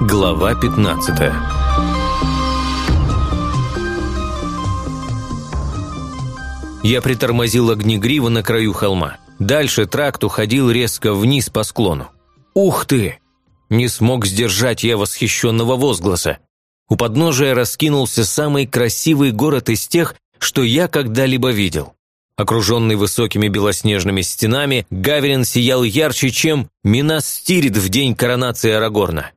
Глава 15 Я притормозил огнегриво на краю холма. Дальше тракт уходил резко вниз по склону. «Ух ты!» Не смог сдержать я восхищенного возгласа. У подножия раскинулся самый красивый город из тех, что я когда-либо видел. Окруженный высокими белоснежными стенами, Гаверин сиял ярче, чем Минас Стирит в день коронации Арагорна.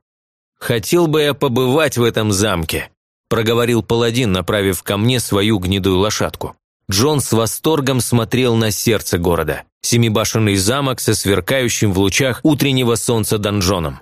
«Хотел бы я побывать в этом замке», – проговорил паладин, направив ко мне свою гнедую лошадку. Джон с восторгом смотрел на сердце города. Семибашенный замок со сверкающим в лучах утреннего солнца донжоном.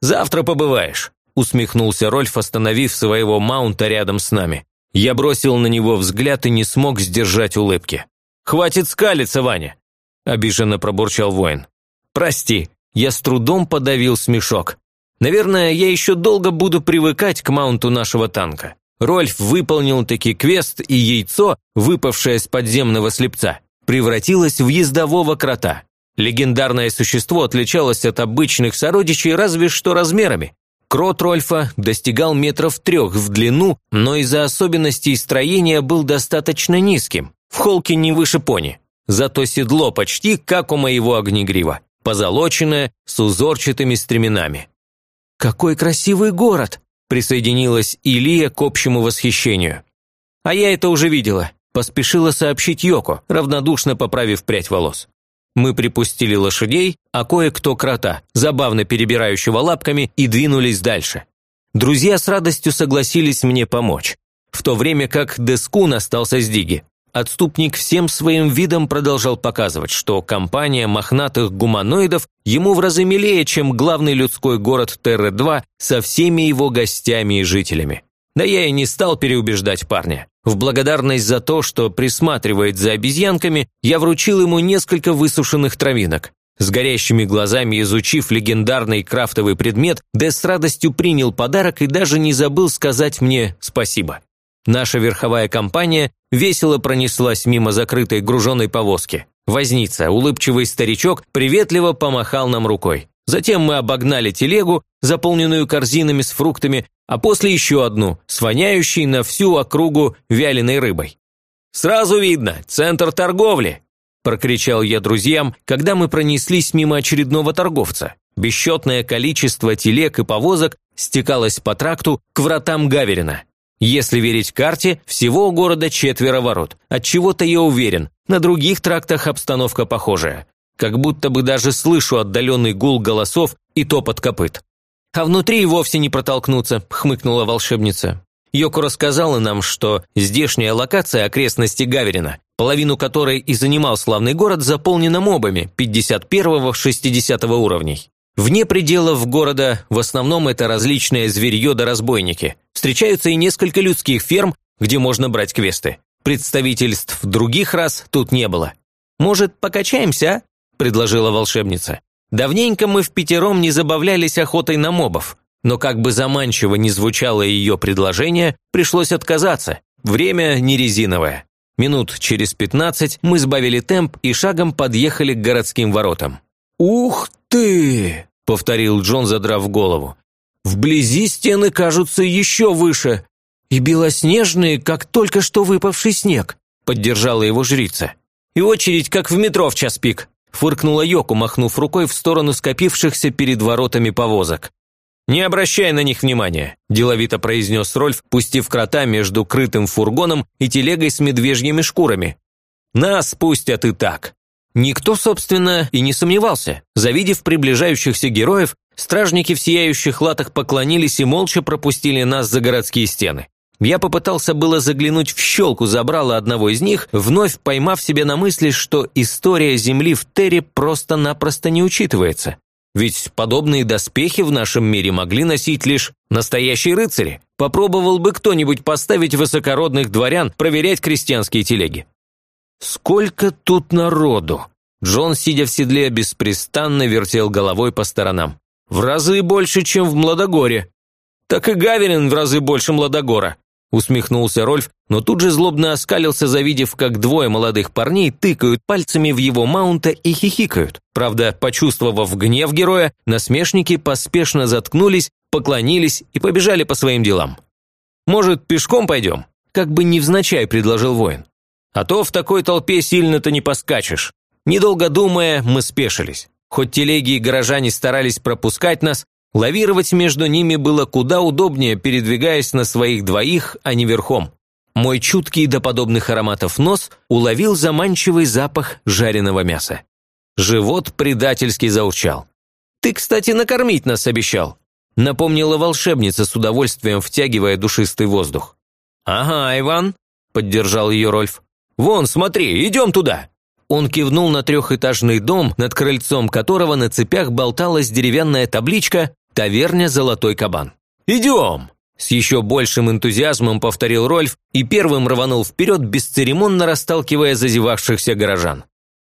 «Завтра побываешь», – усмехнулся Рольф, остановив своего маунта рядом с нами. Я бросил на него взгляд и не смог сдержать улыбки. «Хватит скалиться, Ваня!» – обиженно пробурчал воин. «Прости, я с трудом подавил смешок. Наверное, я еще долго буду привыкать к маунту нашего танка. Рольф выполнил таки квест, и яйцо, выпавшее с подземного слепца, превратилось в ездового крота. Легендарное существо отличалось от обычных сородичей разве что размерами. Крот Рольфа достигал метров трех в длину, но из-за особенностей строения был достаточно низким, в холке не выше пони. Зато седло почти как у моего огнегрива, позолоченное, с узорчатыми стременами. «Какой красивый город!» – присоединилась Илия к общему восхищению. «А я это уже видела», – поспешила сообщить Йоко, равнодушно поправив прядь волос. Мы припустили лошадей, а кое-кто крота, забавно перебирающего лапками, и двинулись дальше. Друзья с радостью согласились мне помочь, в то время как Дескун остался с Диги. Отступник всем своим видом продолжал показывать, что компания мохнатых гуманоидов ему в разы милее, чем главный людской город Терры-2 со всеми его гостями и жителями. Да я и не стал переубеждать парня. В благодарность за то, что присматривает за обезьянками, я вручил ему несколько высушенных травинок. С горящими глазами изучив легендарный крафтовый предмет, Дэс с радостью принял подарок и даже не забыл сказать мне спасибо. Наша верховая компания весело пронеслась мимо закрытой груженной повозки. Возница, улыбчивый старичок, приветливо помахал нам рукой. Затем мы обогнали телегу, заполненную корзинами с фруктами, а после еще одну, с воняющей на всю округу вяленой рыбой. «Сразу видно, центр торговли!» – прокричал я друзьям, когда мы пронеслись мимо очередного торговца. Бесчетное количество телег и повозок стекалось по тракту к вратам Гаверина. Если верить карте, всего у города четверо ворот. От чего то я уверен, на других трактах обстановка похожая. Как будто бы даже слышу отдаленный гул голосов и топот копыт. «А внутри и вовсе не протолкнуться», – хмыкнула волшебница. Йоко рассказала нам, что здешняя локация окрестности Гаверина, половину которой и занимал славный город, заполнена мобами 51-60 уровней. Вне пределов города в основном это различные зверье да разбойники. Встречаются и несколько людских ферм, где можно брать квесты. Представительств других рас тут не было. «Может, покачаемся, а?» – предложила волшебница. Давненько мы в пятером не забавлялись охотой на мобов, но как бы заманчиво ни звучало ее предложение, пришлось отказаться. Время не резиновое. Минут через пятнадцать мы сбавили темп и шагом подъехали к городским воротам. «Ух ты!» – повторил Джон, задрав голову. «Вблизи стены кажутся еще выше. И белоснежные, как только что выпавший снег», – поддержала его жрица. «И очередь, как в метро в час пик», – фыркнула Йоку, махнув рукой в сторону скопившихся перед воротами повозок. «Не обращай на них внимания», – деловито произнес Рольф, пустив крота между крытым фургоном и телегой с медвежьими шкурами. «Нас пустят и так». Никто, собственно, и не сомневался. Завидев приближающихся героев, стражники в сияющих латах поклонились и молча пропустили нас за городские стены. Я попытался было заглянуть в щелку забрала одного из них, вновь поймав себя на мысли, что история Земли в Терре просто-напросто не учитывается. Ведь подобные доспехи в нашем мире могли носить лишь настоящие рыцари. Попробовал бы кто-нибудь поставить высокородных дворян проверять крестьянские телеги. «Сколько тут народу!» Джон, сидя в седле, беспрестанно вертел головой по сторонам. «В разы больше, чем в Младогоре». «Так и Гаверин в разы больше Младогора», усмехнулся Рольф, но тут же злобно оскалился, завидев, как двое молодых парней тыкают пальцами в его маунта и хихикают. Правда, почувствовав гнев героя, насмешники поспешно заткнулись, поклонились и побежали по своим делам. «Может, пешком пойдем?» – как бы невзначай предложил воин. «А то в такой толпе сильно-то не поскачешь». Недолго думая, мы спешились. Хоть телеги и горожане старались пропускать нас, лавировать между ними было куда удобнее, передвигаясь на своих двоих, а не верхом. Мой чуткий до подобных ароматов нос уловил заманчивый запах жареного мяса. Живот предательски заурчал. «Ты, кстати, накормить нас обещал», напомнила волшебница с удовольствием, втягивая душистый воздух. «Ага, Иван», – поддержал ее Рольф. «Вон, смотри, идем туда!» Он кивнул на трехэтажный дом, над крыльцом которого на цепях болталась деревянная табличка «Таверня Золотой Кабан». «Идем!» С еще большим энтузиазмом повторил Рольф и первым рванул вперед, бесцеремонно расталкивая зазевавшихся горожан.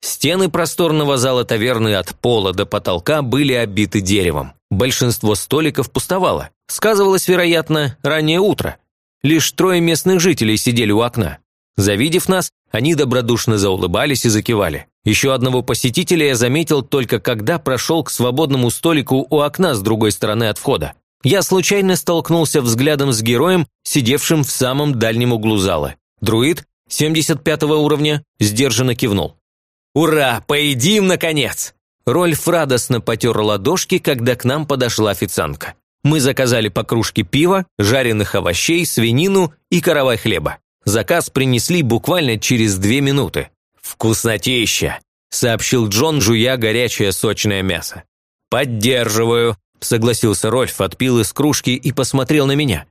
Стены просторного зала таверны от пола до потолка были обиты деревом. Большинство столиков пустовало. Сказывалось, вероятно, раннее утро. Лишь трое местных жителей сидели у окна. Завидев нас, они добродушно заулыбались и закивали. Еще одного посетителя я заметил только когда прошел к свободному столику у окна с другой стороны от входа. Я случайно столкнулся взглядом с героем, сидевшим в самом дальнем углу зала. Друид, 75 уровня, сдержанно кивнул. «Ура! Поедим, наконец!» Рольф радостно потер ладошки, когда к нам подошла официантка. Мы заказали по кружке пива, жареных овощей, свинину и каравай хлеба. Заказ принесли буквально через две минуты. «Вкуснотища!» – сообщил Джон, жуя горячее сочное мясо. «Поддерживаю», – согласился Рольф, отпил из кружки и посмотрел на меня.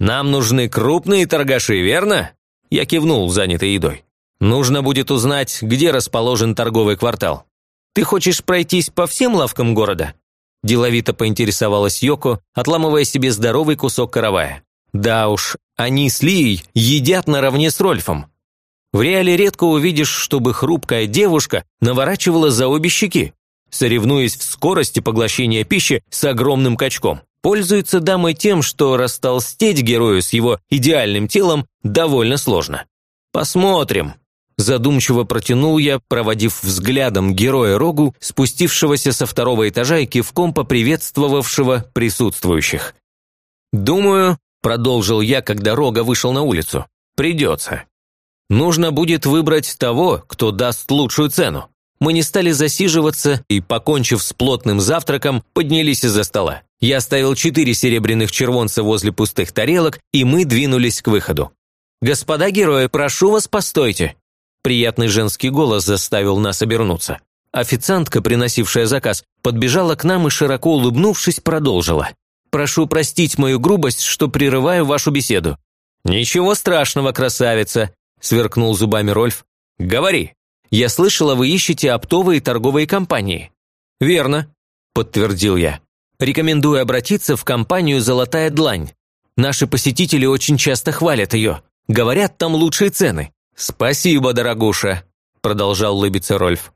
«Нам нужны крупные торгаши, верно?» Я кивнул, занятый едой. «Нужно будет узнать, где расположен торговый квартал. Ты хочешь пройтись по всем лавкам города?» Деловито поинтересовалась Йоко, отламывая себе здоровый кусок каравая. Да уж, они с Лией едят наравне с Рольфом. В реале редко увидишь, чтобы хрупкая девушка наворачивала за обе щеки, соревнуясь в скорости поглощения пищи с огромным качком. Пользуется дамой тем, что растолстеть герою с его идеальным телом довольно сложно. Посмотрим. Задумчиво протянул я, проводив взглядом героя Рогу, спустившегося со второго этажа и кивком поприветствовавшего присутствующих. Думаю, Продолжил я, когда Рога вышел на улицу. «Придется. Нужно будет выбрать того, кто даст лучшую цену». Мы не стали засиживаться и, покончив с плотным завтраком, поднялись из-за стола. Я оставил четыре серебряных червонца возле пустых тарелок, и мы двинулись к выходу. «Господа герои, прошу вас, постойте!» Приятный женский голос заставил нас обернуться. Официантка, приносившая заказ, подбежала к нам и, широко улыбнувшись, продолжила. Прошу простить мою грубость, что прерываю вашу беседу». «Ничего страшного, красавица», – сверкнул зубами Рольф. «Говори. Я слышала, вы ищете оптовые торговые компании». «Верно», – подтвердил я. «Рекомендую обратиться в компанию «Золотая длань». Наши посетители очень часто хвалят ее. Говорят, там лучшие цены». «Спасибо, дорогуша», – продолжал улыбиться Рольф.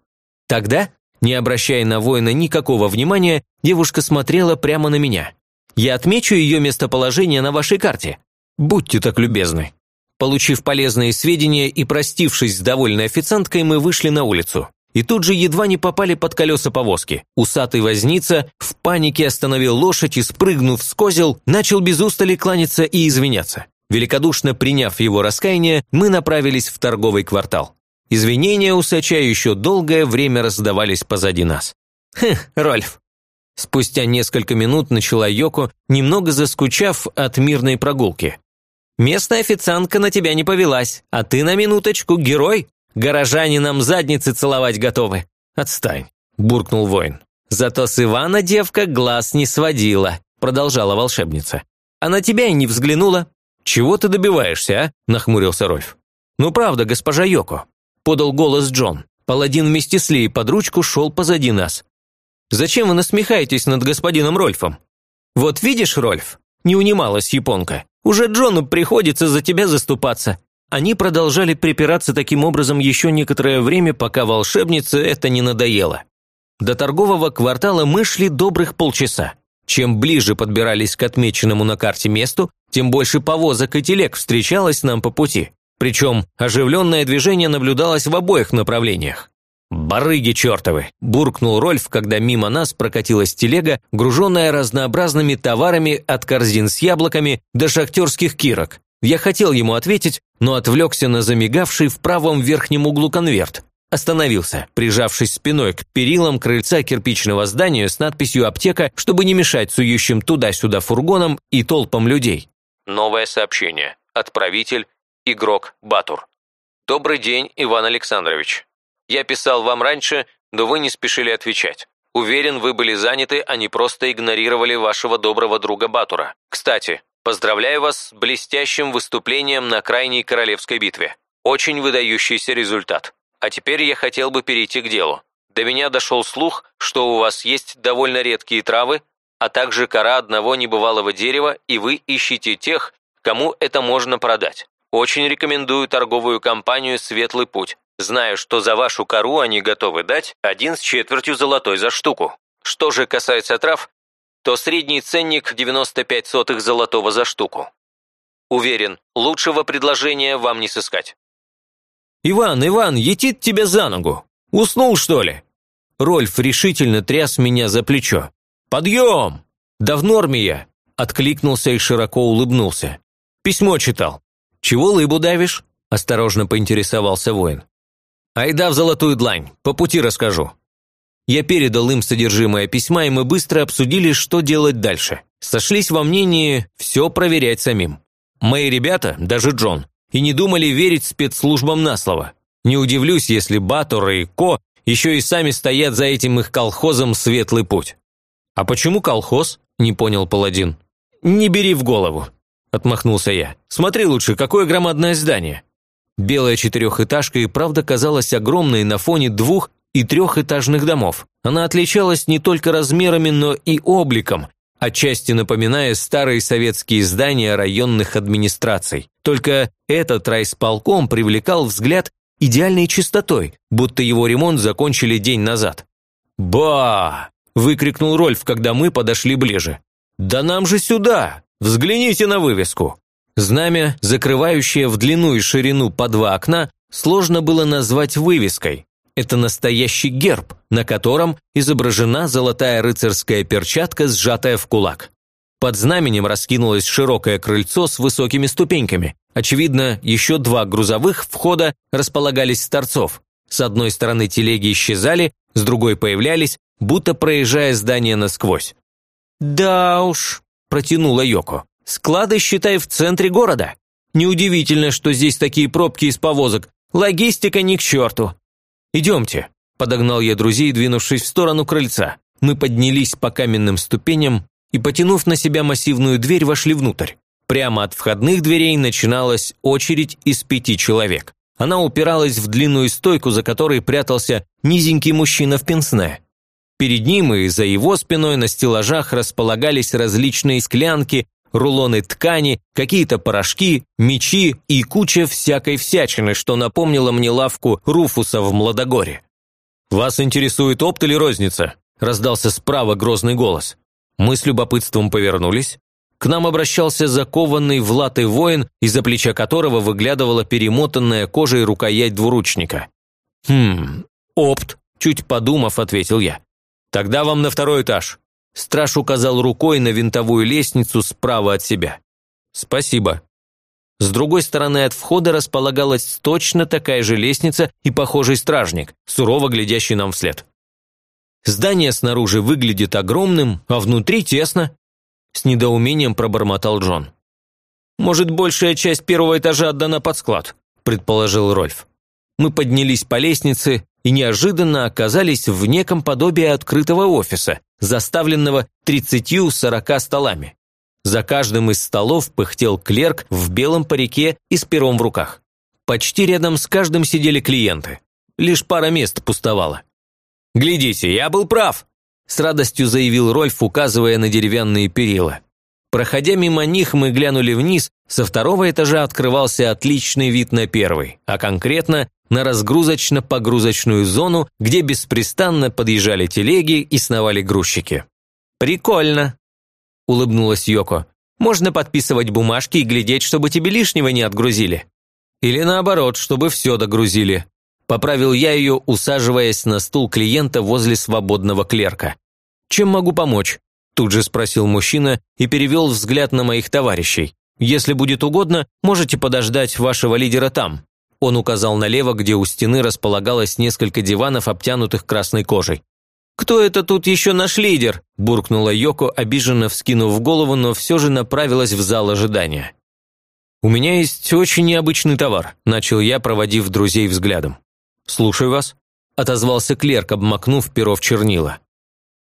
Тогда, не обращая на воина никакого внимания, девушка смотрела прямо на меня. Я отмечу ее местоположение на вашей карте. Будьте так любезны». Получив полезные сведения и простившись с довольной официанткой, мы вышли на улицу. И тут же едва не попали под колеса повозки. Усатый возница в панике остановил лошадь и, спрыгнув с козел, начал без устали кланяться и извиняться. Великодушно приняв его раскаяние, мы направились в торговый квартал. Извинения усача еще долгое время раздавались позади нас. «Хм, Рольф, Спустя несколько минут начала Йоко, немного заскучав от мирной прогулки. «Местная официантка на тебя не повелась, а ты на минуточку герой. Горожане нам задницы целовать готовы». «Отстань», – буркнул воин. «Зато с Ивана девка глаз не сводила», – продолжала волшебница. «А на тебя и не взглянула». «Чего ты добиваешься, а?» – нахмурился Рольф. «Ну правда, госпожа Йоко», – подал голос Джон. Паладин вместе с Лей под ручку шел позади нас. Зачем вы насмехаетесь над господином Рольфом?» «Вот видишь, Рольф?» – не унималась японка. «Уже Джону приходится за тебя заступаться». Они продолжали припираться таким образом еще некоторое время, пока волшебнице это не надоело. До торгового квартала мы шли добрых полчаса. Чем ближе подбирались к отмеченному на карте месту, тем больше повозок и телег встречалось нам по пути. Причем оживленное движение наблюдалось в обоих направлениях. «Барыги чертовы!» – буркнул Рольф, когда мимо нас прокатилась телега, груженная разнообразными товарами от корзин с яблоками до шахтерских кирок. Я хотел ему ответить, но отвлекся на замигавший в правом верхнем углу конверт. Остановился, прижавшись спиной к перилам крыльца кирпичного здания с надписью «Аптека», чтобы не мешать сующим туда-сюда фургонам и толпам людей. Новое сообщение. Отправитель – игрок Батур. «Добрый день, Иван Александрович. Я писал вам раньше, но вы не спешили отвечать. Уверен, вы были заняты, а не просто игнорировали вашего доброго друга Батура. Кстати, поздравляю вас с блестящим выступлением на крайней королевской битве. Очень выдающийся результат. А теперь я хотел бы перейти к делу. До меня дошел слух, что у вас есть довольно редкие травы, а также кора одного небывалого дерева, и вы ищете тех, кому это можно продать. Очень рекомендую торговую компанию «Светлый путь». Знаю, что за вашу кору они готовы дать один с четвертью золотой за штуку. Что же касается трав, то средний ценник 95 сотых золотого за штуку. Уверен, лучшего предложения вам не сыскать. «Иван, Иван, етит тебя за ногу! Уснул, что ли?» Рольф решительно тряс меня за плечо. «Подъем! Да в норме я!» Откликнулся и широко улыбнулся. «Письмо читал». «Чего лыбу давишь?» Осторожно поинтересовался воин. «Айда в золотую длань, по пути расскажу». Я передал им содержимое письма, и мы быстро обсудили, что делать дальше. Сошлись во мнении все проверять самим. Мои ребята, даже Джон, и не думали верить спецслужбам на слово. Не удивлюсь, если Батор и Ко еще и сами стоят за этим их колхозом «Светлый путь». «А почему колхоз?» – не понял паладин. «Не бери в голову», – отмахнулся я. «Смотри лучше, какое громадное здание. Белая четырехэтажка и правда казалась огромной на фоне двух и трехэтажных домов. Она отличалась не только размерами, но и обликом, отчасти напоминая старые советские здания районных администраций. Только этот райсполком привлекал взгляд идеальной чистотой, будто его ремонт закончили день назад. «Ба!» – выкрикнул Рольф, когда мы подошли ближе. «Да нам же сюда! Взгляните на вывеску!» Знамя, закрывающее в длину и ширину по два окна, сложно было назвать вывеской. Это настоящий герб, на котором изображена золотая рыцарская перчатка, сжатая в кулак. Под знаменем раскинулось широкое крыльцо с высокими ступеньками. Очевидно, еще два грузовых входа располагались с торцов. С одной стороны телеги исчезали, с другой появлялись, будто проезжая здание насквозь. «Да уж», – протянула Йоко. Склады, считай, в центре города. Неудивительно, что здесь такие пробки из повозок. Логистика ни к черту. Идемте», – подогнал я друзей, двинувшись в сторону крыльца. Мы поднялись по каменным ступеням и, потянув на себя массивную дверь, вошли внутрь. Прямо от входных дверей начиналась очередь из пяти человек. Она упиралась в длинную стойку, за которой прятался низенький мужчина в пенсне. Перед ним и за его спиной на стеллажах располагались различные склянки, рулоны ткани, какие-то порошки, мечи и куча всякой всячины, что напомнило мне лавку Руфуса в Младогоре. «Вас интересует опт или розница?» – раздался справа грозный голос. Мы с любопытством повернулись. К нам обращался закованный в латы воин, из-за плеча которого выглядывала перемотанная кожей рукоять двуручника. «Хм, опт», – чуть подумав, ответил я. «Тогда вам на второй этаж. Страж указал рукой на винтовую лестницу справа от себя. «Спасибо». С другой стороны от входа располагалась точно такая же лестница и похожий стражник, сурово глядящий нам вслед. Здание снаружи выглядит огромным, а внутри тесно. С недоумением пробормотал Джон. «Может, большая часть первого этажа отдана под склад», предположил Рольф. Мы поднялись по лестнице и неожиданно оказались в неком подобии открытого офиса, заставленного 30-40 столами. За каждым из столов пыхтел клерк в белом парике и с пером в руках. Почти рядом с каждым сидели клиенты. Лишь пара мест пустовало. «Глядите, я был прав!» С радостью заявил Рольф, указывая на деревянные перила. Проходя мимо них, мы глянули вниз, со второго этажа открывался отличный вид на первый, а конкретно на разгрузочно-погрузочную зону, где беспрестанно подъезжали телеги и сновали грузчики. «Прикольно!» – улыбнулась Йоко. Можно подписывать бумажки и глядеть, чтобы тебе лишнего не отгрузили. Или наоборот, чтобы все догрузили. Поправил я ее, усаживаясь на стул клиента возле свободного клерка. «Чем могу помочь?» Тут же спросил мужчина и перевел взгляд на моих товарищей. «Если будет угодно, можете подождать вашего лидера там». Он указал налево, где у стены располагалось несколько диванов, обтянутых красной кожей. «Кто это тут еще наш лидер?» – буркнула Йоко, обиженно вскинув голову, но все же направилась в зал ожидания. «У меня есть очень необычный товар», – начал я, проводив друзей взглядом. «Слушаю вас», – отозвался клерк, обмакнув перо в чернила.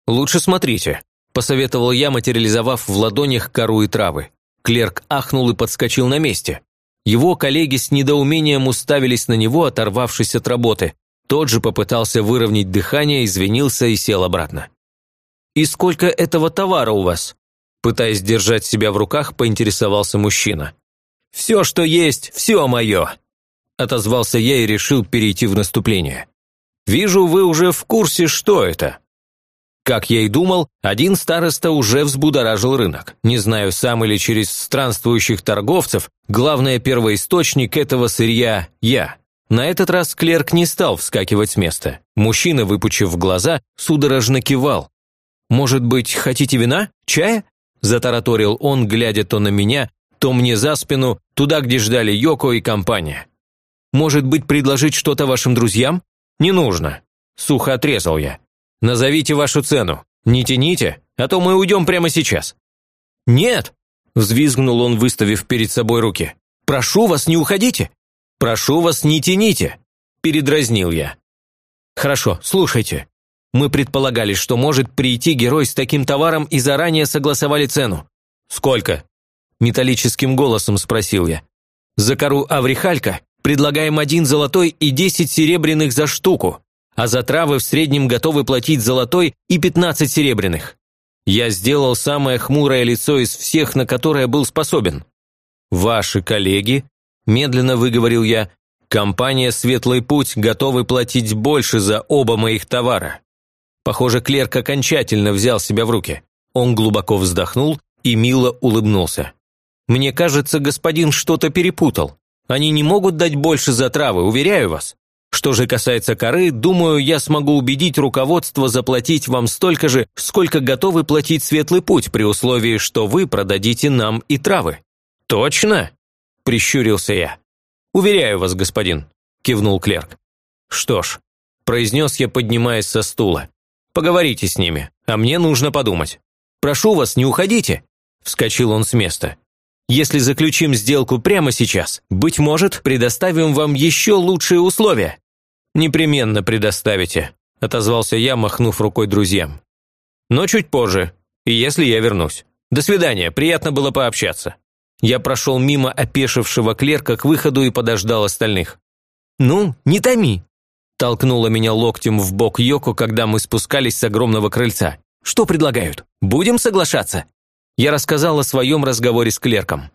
«Лучше смотрите», – посоветовал я, материализовав в ладонях кору и травы. Клерк ахнул и подскочил на месте. Его коллеги с недоумением уставились на него, оторвавшись от работы. Тот же попытался выровнять дыхание, извинился и сел обратно. «И сколько этого товара у вас?» Пытаясь держать себя в руках, поинтересовался мужчина. «Все, что есть, все мое!» Отозвался я и решил перейти в наступление. «Вижу, вы уже в курсе, что это». Как я и думал, один староста уже взбудоражил рынок. Не знаю, сам или через странствующих торговцев, главный первоисточник этого сырья – я. На этот раз клерк не стал вскакивать с места. Мужчина, выпучив глаза, судорожно кивал. «Может быть, хотите вина? Чая?» – затараторил он, глядя то на меня, то мне за спину, туда, где ждали Йоко и компания. «Может быть, предложить что-то вашим друзьям?» «Не нужно», – сухо отрезал я. «Назовите вашу цену. Не тяните, а то мы уйдем прямо сейчас». «Нет!» – взвизгнул он, выставив перед собой руки. «Прошу вас, не уходите!» «Прошу вас, не тяните!» – передразнил я. «Хорошо, слушайте. Мы предполагали, что может прийти герой с таким товаром и заранее согласовали цену. Сколько?» – металлическим голосом спросил я. «За кору Аврихалька предлагаем один золотой и десять серебряных за штуку, а за травы в среднем готовы платить золотой и пятнадцать серебряных. Я сделал самое хмурое лицо из всех, на которое был способен. Ваши коллеги медленно выговорил я, компания «Светлый путь» готовы платить больше за оба моих товара. Похоже, клерк окончательно взял себя в руки. Он глубоко вздохнул и мило улыбнулся. «Мне кажется, господин что-то перепутал. Они не могут дать больше за травы, уверяю вас. Что же касается коры, думаю, я смогу убедить руководство заплатить вам столько же, сколько готовы платить Светлый Путь, при условии, что вы продадите нам и травы». «Точно?» – прищурился я. «Уверяю вас, господин», – кивнул клерк. «Что ж», – произнес я, поднимаясь со стула. «Поговорите с ними, а мне нужно подумать. Прошу вас, не уходите», – вскочил он с места. «Если заключим сделку прямо сейчас, быть может, предоставим вам еще лучшие условия». «Непременно предоставите», – отозвался я, махнув рукой друзьям. «Но чуть позже, и если я вернусь. До свидания, приятно было пообщаться». Я прошел мимо опешившего клерка к выходу и подождал остальных. «Ну, не томи!» Толкнула меня локтем в бок Йоко, когда мы спускались с огромного крыльца. «Что предлагают? Будем соглашаться?» Я рассказал о своем разговоре с клерком.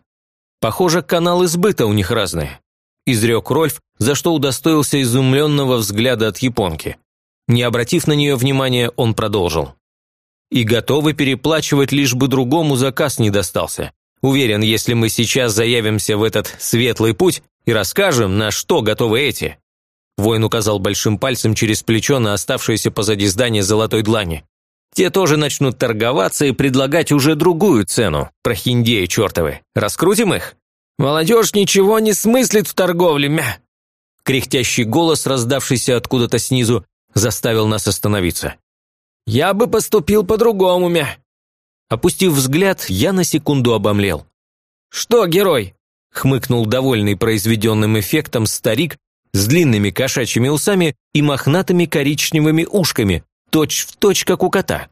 «Похоже, каналы сбыта у них разные», – изрек Рольф, за что удостоился изумленного взгляда от японки. Не обратив на нее внимания, он продолжил. «И готовы переплачивать, лишь бы другому заказ не достался. Уверен, если мы сейчас заявимся в этот светлый путь и расскажем, на что готовы эти». Воин указал большим пальцем через плечо на оставшееся позади здания золотой длани. Те тоже начнут торговаться и предлагать уже другую цену, прохиндеи чертовы. Раскрутим их? Молодежь ничего не смыслит в торговле, мя!» Кряхтящий голос, раздавшийся откуда-то снизу, заставил нас остановиться. «Я бы поступил по-другому, мя!» Опустив взгляд, я на секунду обомлел. «Что, герой?» – хмыкнул довольный произведенным эффектом старик с длинными кошачьими усами и мохнатыми коричневыми ушками, точь в точь, как у кота.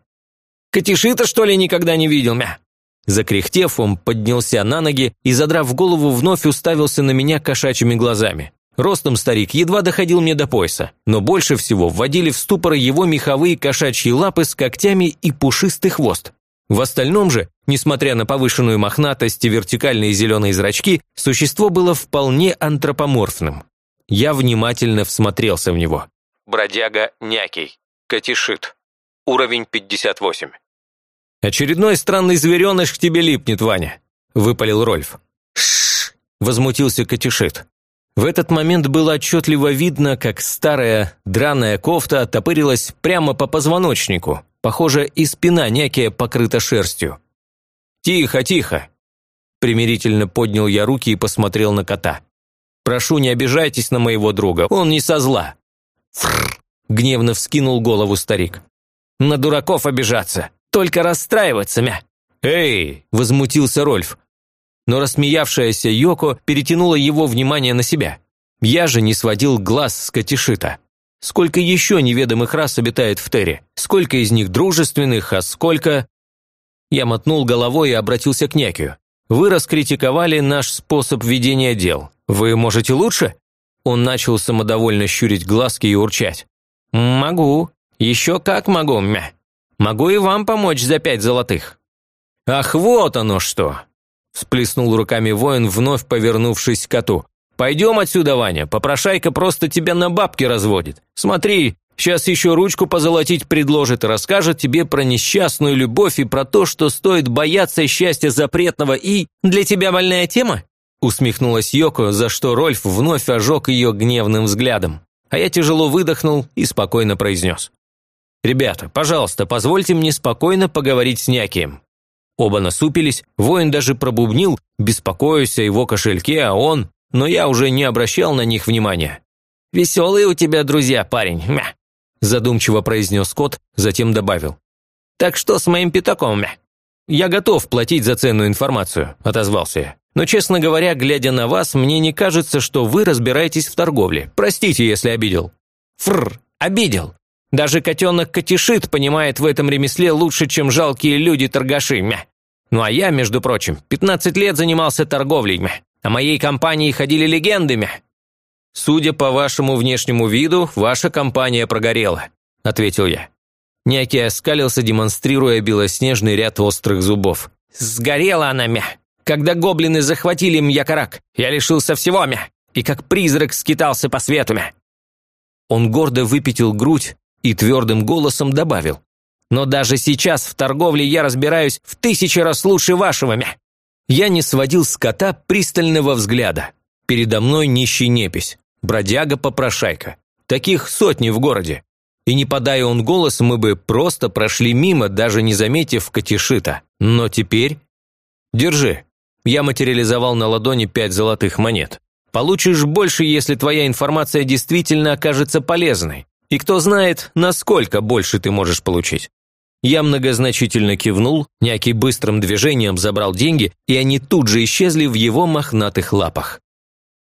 «Катишита, что ли, никогда не видел, мя?» Закряхтев, он поднялся на ноги и, задрав голову, вновь уставился на меня кошачьими глазами. Ростом старик едва доходил мне до пояса, но больше всего вводили в ступор его меховые кошачьи лапы с когтями и пушистый хвост. В остальном же, несмотря на повышенную мохнатость и вертикальные зеленые зрачки, существо было вполне антропоморфным. Я внимательно всмотрелся в него. Бродяга Някий. Катишит. Уровень 58. Очередной странный звереныш к тебе липнет, Ваня. – выпалил Рольф. «Шш!» – возмутился Катишит. В этот момент было отчетливо видно, как старая драная кофта оттопырилась прямо по позвоночнику. Похоже, и спина некая покрыта шерстью. «Тихо, тихо!» Примирительно поднял я руки и посмотрел на кота. «Прошу, не обижайтесь на моего друга, он не со зла!» «Фррр!» – гневно вскинул голову старик. «На дураков обижаться, только расстраиваться, мя!» «Эй!» – возмутился Рольф но рассмеявшаяся Йоко перетянула его внимание на себя. Я же не сводил глаз с Катишита. Сколько еще неведомых рас обитает в Терре? Сколько из них дружественных, а сколько... Я мотнул головой и обратился к Някию. «Вы раскритиковали наш способ ведения дел. Вы можете лучше?» Он начал самодовольно щурить глазки и урчать. «Могу. Еще как могу, мя. Могу и вам помочь за пять золотых». «Ах, вот оно что!» Всплеснул руками воин, вновь повернувшись к коту. «Пойдем отсюда, Ваня, попрошайка просто тебя на бабки разводит. Смотри, сейчас еще ручку позолотить предложит и расскажет тебе про несчастную любовь и про то, что стоит бояться счастья запретного и... Для тебя больная тема?» Усмехнулась Йоко, за что Рольф вновь ожег ее гневным взглядом. А я тяжело выдохнул и спокойно произнес. «Ребята, пожалуйста, позвольте мне спокойно поговорить с Някием. Оба насупились, воин даже пробубнил, беспокоясь о его кошельке, а он... Но я уже не обращал на них внимания. «Веселые у тебя друзья, парень, мя!» Задумчиво произнес кот, затем добавил. «Так что с моим пятаком, мя?» «Я готов платить за ценную информацию», – отозвался я. «Но, честно говоря, глядя на вас, мне не кажется, что вы разбираетесь в торговле. Простите, если обидел». «Фрр, обидел. Даже котенок Катишит понимает в этом ремесле лучше, чем жалкие люди-торгаши, мя. Ну а я, между прочим, 15 лет занимался торговлей, мя. О моей компании ходили легенды, мя. «Судя по вашему внешнему виду, ваша компания прогорела», – ответил я. Няки оскалился, демонстрируя белоснежный ряд острых зубов. «Сгорела она, мя! Когда гоблины захватили Мьякарак, я лишился всего, мя! И как призрак скитался по свету, мя!» Он гордо выпятил грудь, и твердым голосом добавил. «Но даже сейчас в торговле я разбираюсь в тысячи раз лучше вашего мя!» Я не сводил с кота пристального взгляда. Передо мной нищий непись, бродяга-попрошайка. Таких сотни в городе. И не подая он голос, мы бы просто прошли мимо, даже не заметив Катишита. Но теперь... Держи. Я материализовал на ладони пять золотых монет. Получишь больше, если твоя информация действительно окажется полезной. И кто знает, насколько больше ты можешь получить. Я многозначительно кивнул, Няки быстрым движением забрал деньги, и они тут же исчезли в его мохнатых лапах.